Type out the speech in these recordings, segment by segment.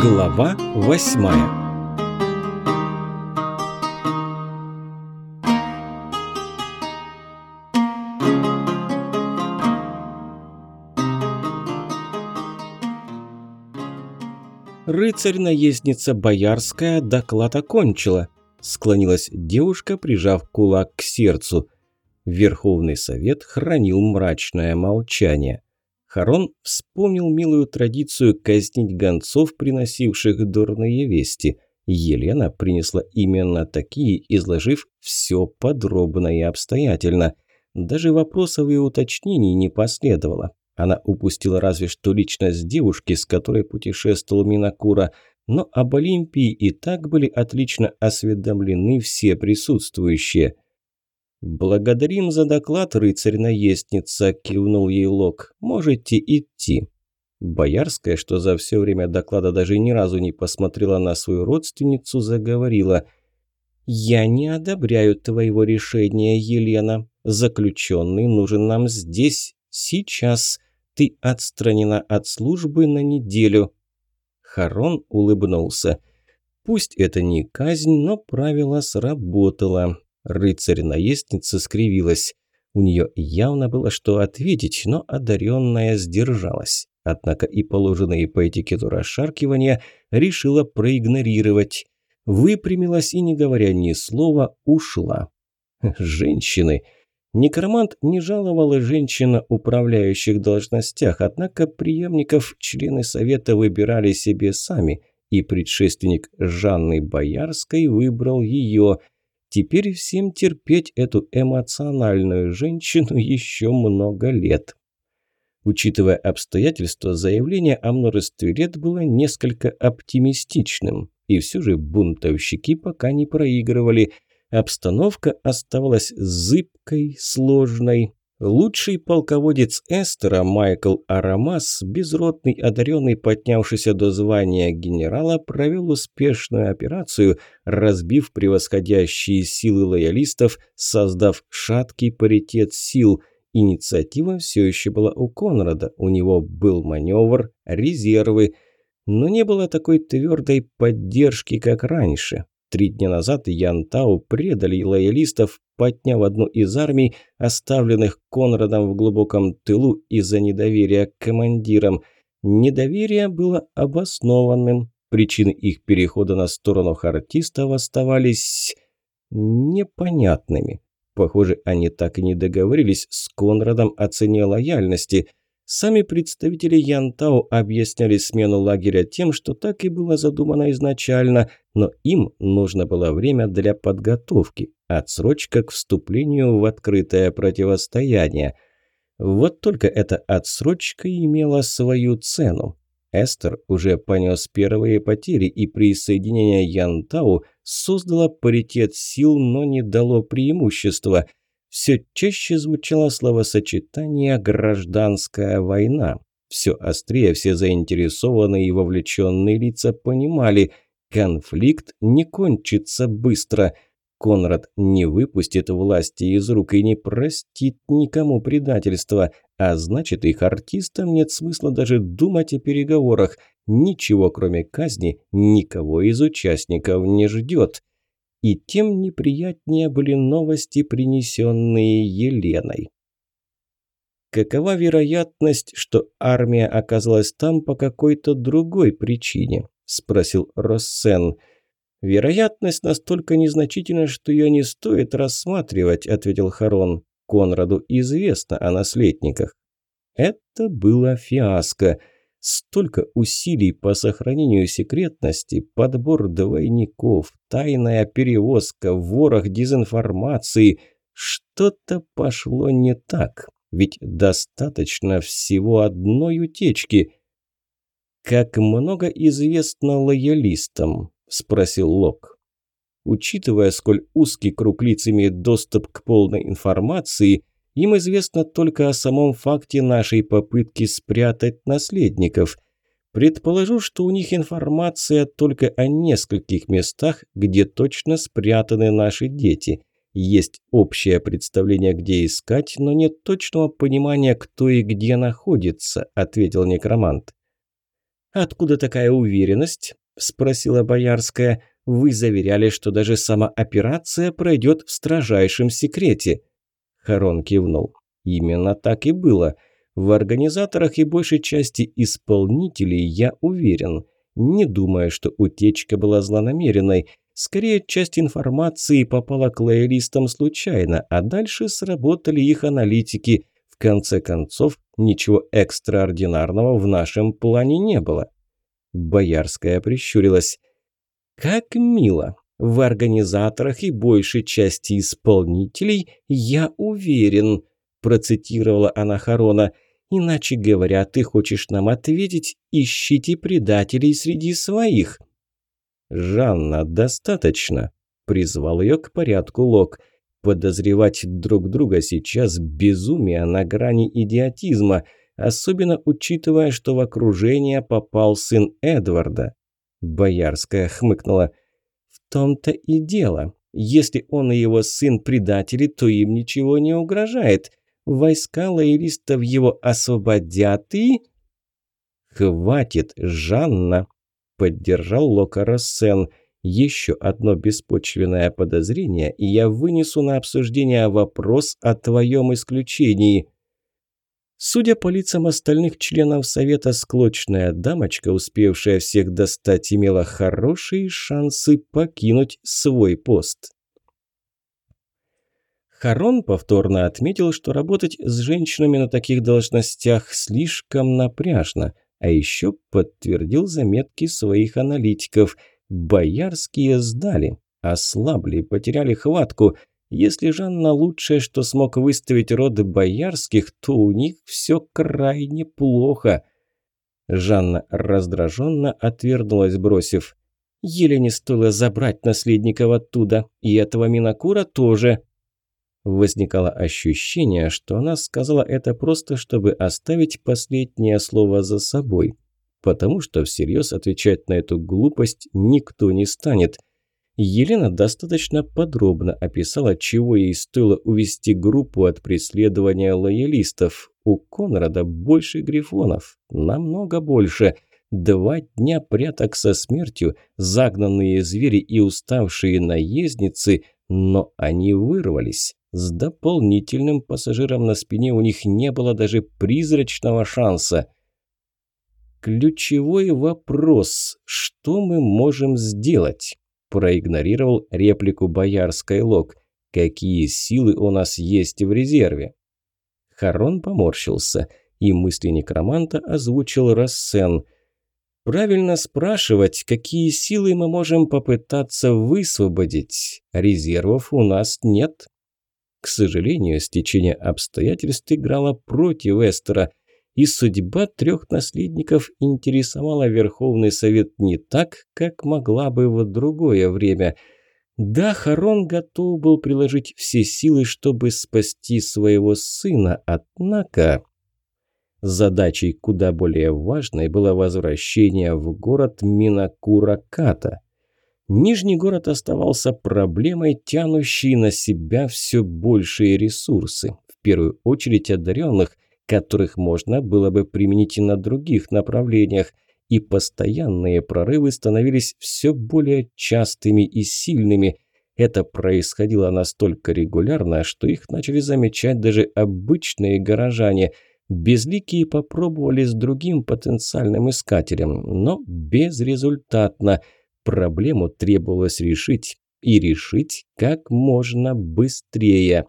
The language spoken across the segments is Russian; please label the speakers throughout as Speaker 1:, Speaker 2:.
Speaker 1: Глава восьмая Рыцарь-наездница Боярская доклад окончила. Склонилась девушка, прижав кулак к сердцу. Верховный совет хранил мрачное молчание. Харон вспомнил милую традицию казнить гонцов, приносивших дурные вести. Елена принесла именно такие, изложив все подробно и обстоятельно. Даже вопросов и уточнений не последовало. Она упустила разве что личность девушки, с которой путешествовал Минакура, но об Олимпии и так были отлично осведомлены все присутствующие – «Благодарим за доклад, рыцарь-наестница», – кивнул ей Лок. «Можете идти». Боярская, что за все время доклада даже ни разу не посмотрела на свою родственницу, заговорила. «Я не одобряю твоего решения, Елена. Заключенный нужен нам здесь, сейчас. Ты отстранена от службы на неделю». Харон улыбнулся. «Пусть это не казнь, но правило сработало. Рыцарь-наестница скривилась. У нее явно было что ответить, но одаренная сдержалась. Однако и положенные по этикету расшаркивания решила проигнорировать. Выпрямилась и, не говоря ни слова, ушла. Женщины. Некромант не жаловала женщин управляющих должностях, однако преемников члены совета выбирали себе сами, и предшественник Жанны Боярской выбрал ее – Теперь всем терпеть эту эмоциональную женщину еще много лет. Учитывая обстоятельства, заявление о множестве лет было несколько оптимистичным. И все же бунтовщики пока не проигрывали. Обстановка оставалась зыбкой, сложной. Лучший полководец Эстера Майкл Арамас, безродный одаренный, поднявшийся до звания генерала, провел успешную операцию, разбив превосходящие силы лоялистов, создав шаткий паритет сил. Инициатива все еще была у Конрада, у него был маневр, резервы, но не было такой твердой поддержки, как раньше. Три дня назад Янтау предали лоялистов, подняв одну из армий, оставленных Конрадом в глубоком тылу из-за недоверия к командирам. Недоверие было обоснованным. Причины их перехода на сторону хартистов оставались непонятными. Похоже, они так и не договорились с Конрадом о цене лояльности – Сами представители Янтау объясняли смену лагеря тем, что так и было задумано изначально, но им нужно было время для подготовки, отсрочка к вступлению в открытое противостояние. Вот только эта отсрочка имела свою цену. Эстер уже понес первые потери, и присоединение Янтау создало паритет сил, но не дало преимущества – все чаще звучало словосочетание «гражданская война». Все острее все заинтересованные и вовлеченные лица понимали – конфликт не кончится быстро. Конрад не выпустит власти из рук и не простит никому предательства, а значит, их артистам нет смысла даже думать о переговорах. Ничего, кроме казни, никого из участников не ждет и тем неприятнее были новости, принесенные Еленой. Какова вероятность, что армия оказалась там по какой-то другой причине? спросил Россен. Вероятность настолько незначительна, что ее не стоит рассматривать, ответил Харон. Конраду известно о наследниках. Это было фиаско. Столько усилий по сохранению секретности, подбор двойников, тайная перевозка, ворох дезинформации. Что-то пошло не так, ведь достаточно всего одной утечки. «Как много известно лоялистам?» – спросил Лок. Учитывая, сколь узкий круг лиц имеет доступ к полной информации – им известно только о самом факте нашей попытки спрятать наследников. Предположу, что у них информация только о нескольких местах, где точно спрятаны наши дети. Есть общее представление, где искать, но нет точного понимания, кто и где находится, ответил некромант. «Откуда такая уверенность?» – спросила Боярская. «Вы заверяли, что даже сама операция пройдет в строжайшем секрете». Харон кивнул. «Именно так и было. В организаторах и большей части исполнителей я уверен. Не думаю, что утечка была злонамеренной. Скорее, часть информации попала к лоялистам случайно, а дальше сработали их аналитики. В конце концов, ничего экстраординарного в нашем плане не было. Боярская прищурилась. «Как мило! В организаторах и большей части исполнителей я уверен», процитировала она Харона. «Иначе говоря, ты хочешь нам ответить, ищите предателей среди своих». «Жанна, достаточно», – призвал ее к порядку Лок. «Подозревать друг друга сейчас безумие на грани идиотизма – особенно учитывая, что в окружение попал сын Эдварда. Боярская хмыкнула. «В том-то и дело. Если он и его сын предатели, то им ничего не угрожает. Войска лоялистов его освободят и...» «Хватит, Жанна!» – поддержал Лока Рассен. «Еще одно беспочвенное подозрение, и я вынесу на обсуждение вопрос о твоем исключении». Судя по лицам остальных членов совета, склочная дамочка, успевшая всех достать, имела хорошие шансы покинуть свой пост. Харон повторно отметил, что работать с женщинами на таких должностях слишком напряжно, а еще подтвердил заметки своих аналитиков. Боярские сдали, ослабли, потеряли хватку – если Жанна лучшее, что смог выставить роды боярских, то у них все крайне плохо. Жанна раздраженно отвернулась, бросив. Еле не стоило забрать наследников оттуда, и этого Минакура тоже. Возникало ощущение, что она сказала это просто, чтобы оставить последнее слово за собой. Потому что всерьез отвечать на эту глупость никто не станет. Елена достаточно подробно описала, чего ей стоило увести группу от преследования лоялистов. У Конрада больше грифонов, намного больше. Два дня пряток со смертью, загнанные звери и уставшие наездницы, но они вырвались. С дополнительным пассажиром на спине у них не было даже призрачного шанса. Ключевой вопрос – что мы можем сделать? Проигнорировал реплику боярской лог. «Какие силы у нас есть в резерве?» Харон поморщился, и мысли некроманта озвучил Рассен. «Правильно спрашивать, какие силы мы можем попытаться высвободить. Резервов у нас нет». К сожалению, стечение обстоятельств играло против Эстера – и судьба трех наследников интересовала Верховный Совет не так, как могла бы в другое время. Да, Харон готов был приложить все силы, чтобы спасти своего сына, однако... Задачей куда более важной было возвращение в город Минакура-Ката. Нижний город оставался проблемой, тянущей на себя все большие ресурсы, в первую очередь одаренных – которых можно было бы применить и на других направлениях, и постоянные прорывы становились все более частыми и сильными. Это происходило настолько регулярно, что их начали замечать даже обычные горожане. Безликие попробовали с другим потенциальным искателем, но безрезультатно. Проблему требовалось решить, и решить как можно быстрее.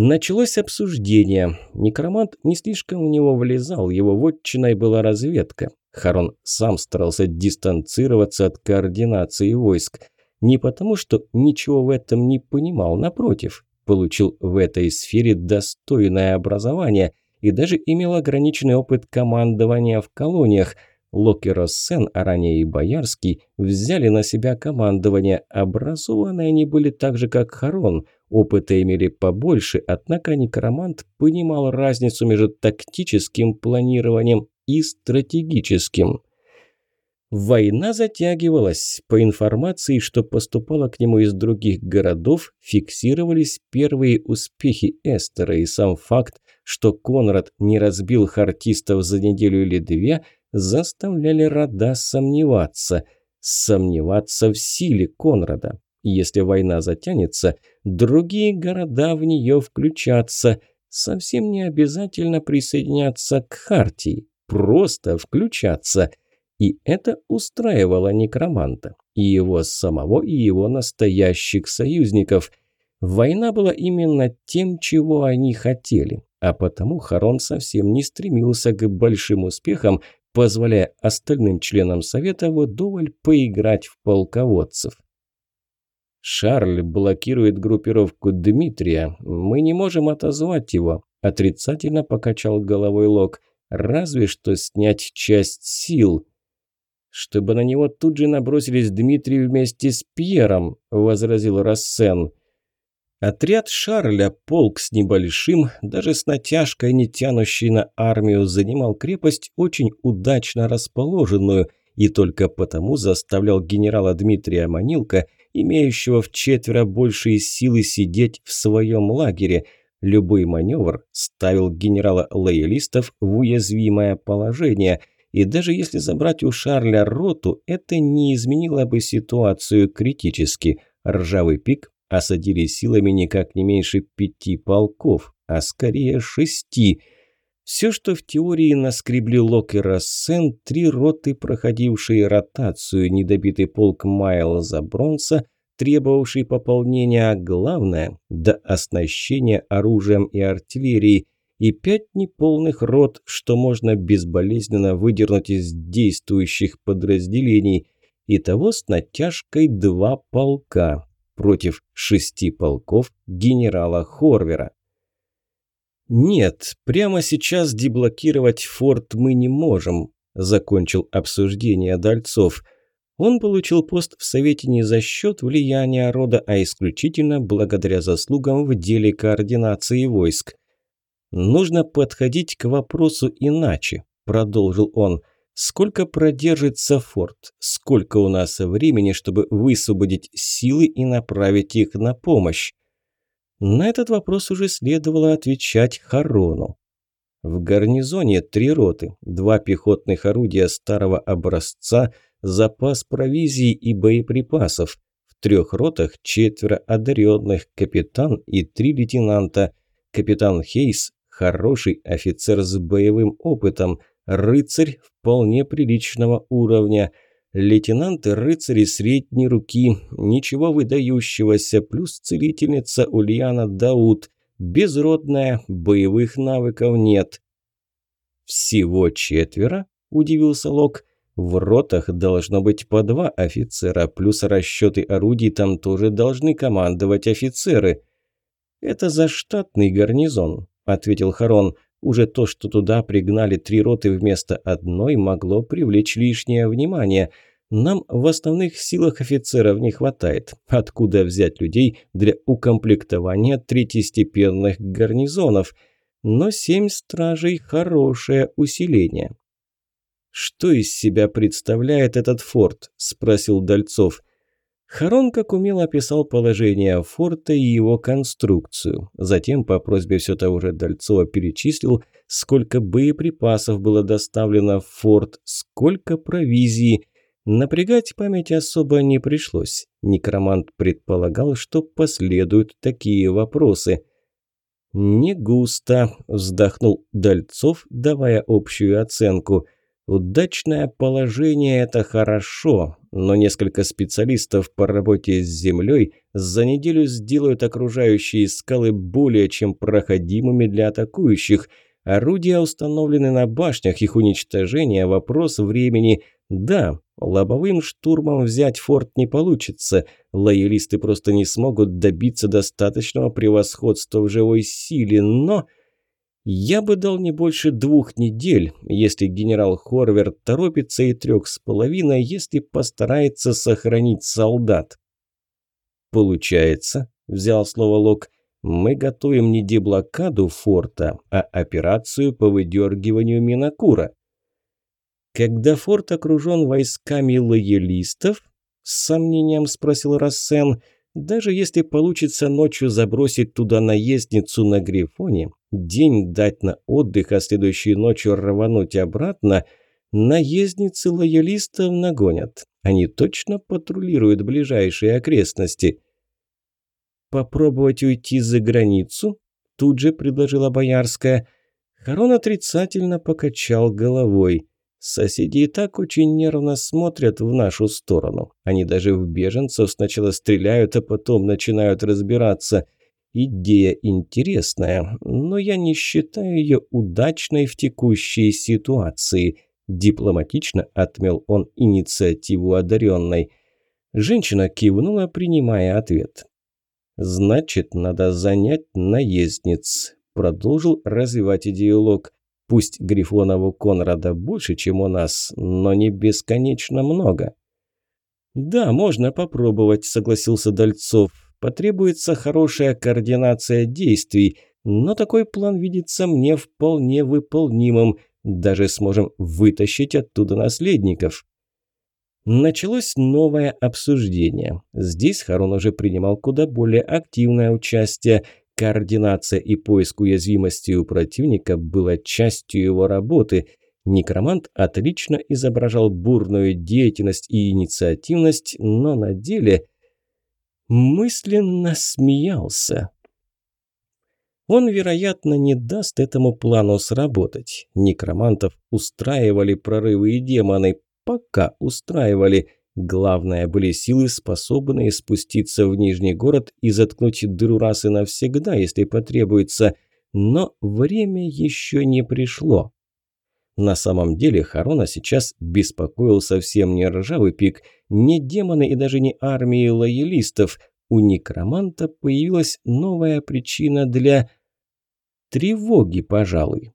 Speaker 1: Началось обсуждение. Некромант не слишком в него влезал, его вотчиной была разведка. Харон сам старался дистанцироваться от координации войск. Не потому, что ничего в этом не понимал, напротив, получил в этой сфере достойное образование и даже имел ограниченный опыт командования в колониях. Локи а ранее и Боярский, взяли на себя командование. Образованные они были так же, как Харон – Опыта имели побольше, однако некромант понимал разницу между тактическим планированием и стратегическим. Война затягивалась. По информации, что поступало к нему из других городов, фиксировались первые успехи Эстера, и сам факт, что Конрад не разбил хартистов за неделю или две, заставляли рода сомневаться. Сомневаться в силе Конрада. Если война затянется, другие города в нее включатся. Совсем не обязательно присоединяться к Хартии, просто включаться. И это устраивало некроманта, и его самого, и его настоящих союзников. Война была именно тем, чего они хотели, а потому Харон совсем не стремился к большим успехам, позволяя остальным членам Совета вдоволь поиграть в полководцев. Шарль блокирует группировку Дмитрия. Мы не можем отозвать его. Отрицательно покачал головой Лок. Разве что снять часть сил. Чтобы на него тут же набросились Дмитрий вместе с Пьером, возразил Рассен. Отряд Шарля, полк с небольшим, даже с натяжкой, не тянущей на армию, занимал крепость, очень удачно расположенную, и только потому заставлял генерала Дмитрия Манилка – имеющего в четверо большие силы сидеть в своем лагере. Любой маневр ставил генерала лоялистов в уязвимое положение, и даже если забрать у Шарля роту, это не изменило бы ситуацию критически. Ржавый пик осадили силами никак не меньше пяти полков, а скорее шести – все, что в теории наскребли Лок и Рассен, три роты, проходившие ротацию, недобитый полк Майлза Бронса, требовавший пополнения, а главное – до оснащения оружием и артиллерией, и пять неполных рот, что можно безболезненно выдернуть из действующих подразделений, и того с натяжкой два полка против шести полков генерала Хорвера. «Нет, прямо сейчас деблокировать форт мы не можем», – закончил обсуждение Дальцов. Он получил пост в Совете не за счет влияния рода, а исключительно благодаря заслугам в деле координации войск. «Нужно подходить к вопросу иначе», – продолжил он. «Сколько продержится форт? Сколько у нас времени, чтобы высвободить силы и направить их на помощь?» На этот вопрос уже следовало отвечать Харону. В гарнизоне три роты, два пехотных орудия старого образца, запас провизии и боеприпасов. В трех ротах четверо одаренных, капитан и три лейтенанта. Капитан Хейс – хороший офицер с боевым опытом, рыцарь вполне приличного уровня – Лейтенанты рыцари средней руки, ничего выдающегося, плюс целительница Ульяна Дауд, безродная, боевых навыков нет. «Всего четверо?» – удивился Лок. «В ротах должно быть по два офицера, плюс расчеты орудий там тоже должны командовать офицеры». «Это за штатный гарнизон», – ответил Харон. Уже то, что туда пригнали три роты вместо одной, могло привлечь лишнее внимание. Нам в основных силах офицеров не хватает. Откуда взять людей для укомплектования третьестепенных гарнизонов? Но семь стражей – хорошее усиление. «Что из себя представляет этот форт?» – спросил Дальцов. Харон как умело описал положение форта и его конструкцию. Затем по просьбе все того же Дальцова перечислил, сколько боеприпасов было доставлено в форт, сколько провизии. Напрягать память особо не пришлось. Некромант предполагал, что последуют такие вопросы. «Не густо», – вздохнул Дальцов, давая общую оценку – Удачное положение – это хорошо, но несколько специалистов по работе с землей за неделю сделают окружающие скалы более чем проходимыми для атакующих. Орудия установлены на башнях, их уничтожение – вопрос времени. Да, лобовым штурмом взять форт не получится, лоялисты просто не смогут добиться достаточного превосходства в живой силе, но... Я бы дал не больше двух недель, если генерал Хорвер торопится, и трех с половиной, если постарается сохранить солдат. Получается, взял слово Лок, мы готовим не деблокаду форта, а операцию по выдергиванию Минакура. Когда форт окружен войсками лоялистов, с сомнением спросил Рассен, даже если получится ночью забросить туда наездницу на Грифоне, день дать на отдых, а следующей ночью рвануть обратно, Наездницы лоялистов нагонят. Они точно патрулируют ближайшие окрестности. «Попробовать уйти за границу?» – тут же предложила Боярская. Харон отрицательно покачал головой. Соседи и так очень нервно смотрят в нашу сторону. Они даже в беженцев сначала стреляют, а потом начинают разбираться. Идея интересная, но я не считаю ее удачной в текущей ситуации. Дипломатично отмел он инициативу одаренной. Женщина кивнула, принимая ответ. «Значит, надо занять наездниц», – продолжил развивать идеолог. Пусть Грифонов у Конрада больше, чем у нас, но не бесконечно много. «Да, можно попробовать», – согласился Дальцов. «Потребуется хорошая координация действий, но такой план видится мне вполне выполнимым. Даже сможем вытащить оттуда наследников». Началось новое обсуждение. Здесь Харон уже принимал куда более активное участие – Координация и поиск уязвимости у противника была частью его работы. Некромант отлично изображал бурную деятельность и инициативность, но на деле мысленно смеялся. Он, вероятно, не даст этому плану сработать. Некромантов устраивали прорывы и демоны, пока устраивали – Главное, были силы, способные спуститься в Нижний город и заткнуть дыру расы навсегда, если потребуется. Но время еще не пришло. На самом деле Харона сейчас беспокоил совсем не ржавый пик, не демоны и даже не армии лоялистов. У некроманта появилась новая причина для... тревоги, пожалуй.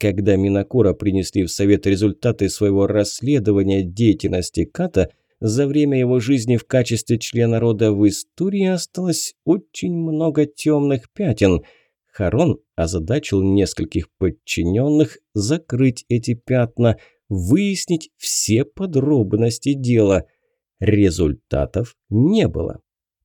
Speaker 1: Когда Минакора принесли в Совет результаты своего расследования деятельности Ката – за время его жизни в качестве члена рода в истории осталось очень много темных пятен. Харон озадачил нескольких подчиненных закрыть эти пятна, выяснить все подробности дела. Результатов не было.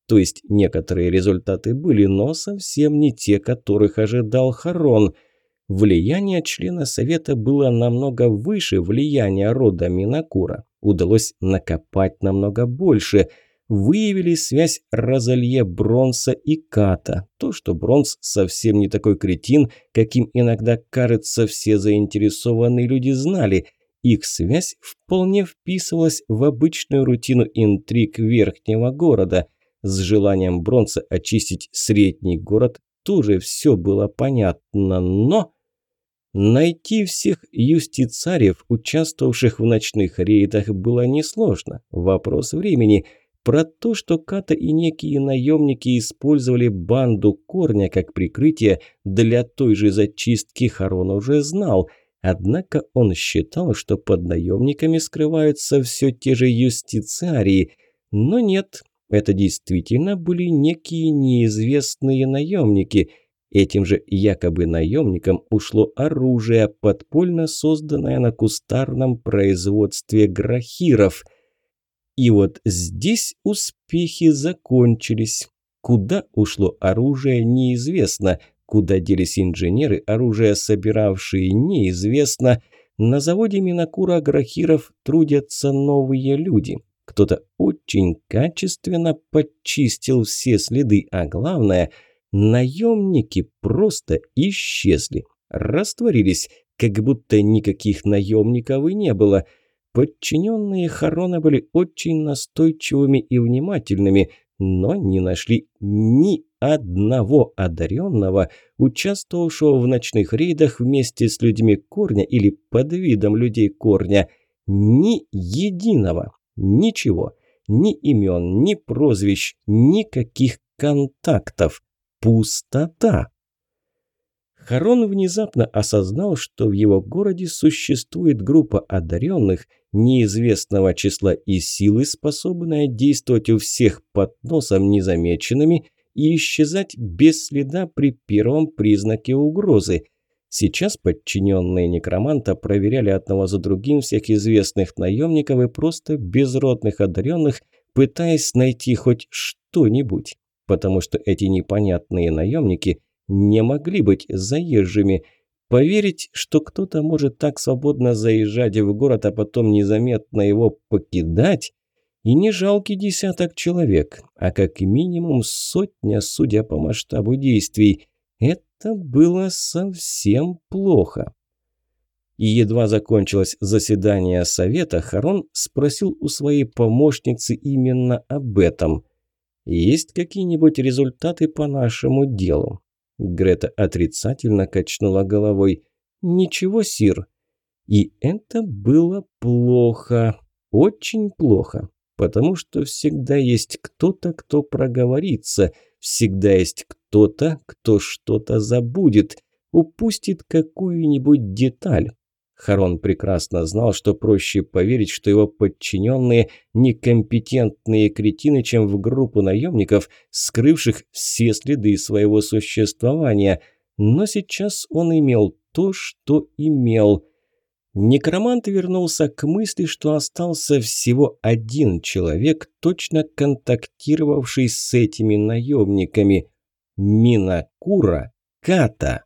Speaker 1: То есть некоторые результаты были, но совсем не те, которых ожидал Харон – Влияние члена совета было намного выше влияния рода Минакура. Удалось накопать намного больше. Выявили связь Розалье Бронса и Ката. То, что Бронс совсем не такой кретин, каким иногда кажется все заинтересованные люди знали. Их связь вполне вписывалась в обычную рутину интриг верхнего города. С желанием Бронса очистить средний город тоже все было понятно, но... Найти всех юстицариев, участвовавших в ночных рейдах, было несложно. Вопрос времени. Про то, что Ката и некие наемники использовали банду Корня как прикрытие для той же зачистки, Харон уже знал. Однако он считал, что под наемниками скрываются все те же юстициарии. Но нет, это действительно были некие неизвестные наемники – Этим же якобы наемникам ушло оружие, подпольно созданное на кустарном производстве грахиров. И вот здесь успехи закончились. Куда ушло оружие, неизвестно. Куда делись инженеры, оружие собиравшие, неизвестно. На заводе Минакура Грахиров трудятся новые люди. Кто-то очень качественно подчистил все следы, а главное – Наемники просто исчезли, растворились, как будто никаких наемников и не было. Подчиненные Харона были очень настойчивыми и внимательными, но не нашли ни одного одаренного, участвовавшего в ночных рейдах вместе с людьми Корня или под видом людей Корня. Ни единого. Ничего. Ни имен, ни прозвищ, никаких контактов. Пустота. Харон внезапно осознал, что в его городе существует группа одаренных неизвестного числа и силы, способная действовать у всех под носом незамеченными и исчезать без следа при первом признаке угрозы. Сейчас подчиненные некроманта проверяли одного за другим всех известных наемников и просто безродных одаренных, пытаясь найти хоть что-нибудь потому что эти непонятные наемники не могли быть заезжими. Поверить, что кто-то может так свободно заезжать в город, а потом незаметно его покидать, и не жалкий десяток человек, а как минимум сотня, судя по масштабу действий. Это было совсем плохо. И едва закончилось заседание совета, Харон спросил у своей помощницы именно об этом. «Есть какие-нибудь результаты по нашему делу?» Грета отрицательно качнула головой. «Ничего, Сир». И это было плохо, очень плохо, потому что всегда есть кто-то, кто проговорится, всегда есть кто-то, кто что-то забудет, упустит какую-нибудь деталь. Харон прекрасно знал, что проще поверить, что его подчиненные – некомпетентные кретины, чем в группу наемников, скрывших все следы своего существования. Но сейчас он имел то, что имел. Некромант вернулся к мысли, что остался всего один человек, точно контактировавший с этими наемниками – Минакура Ката.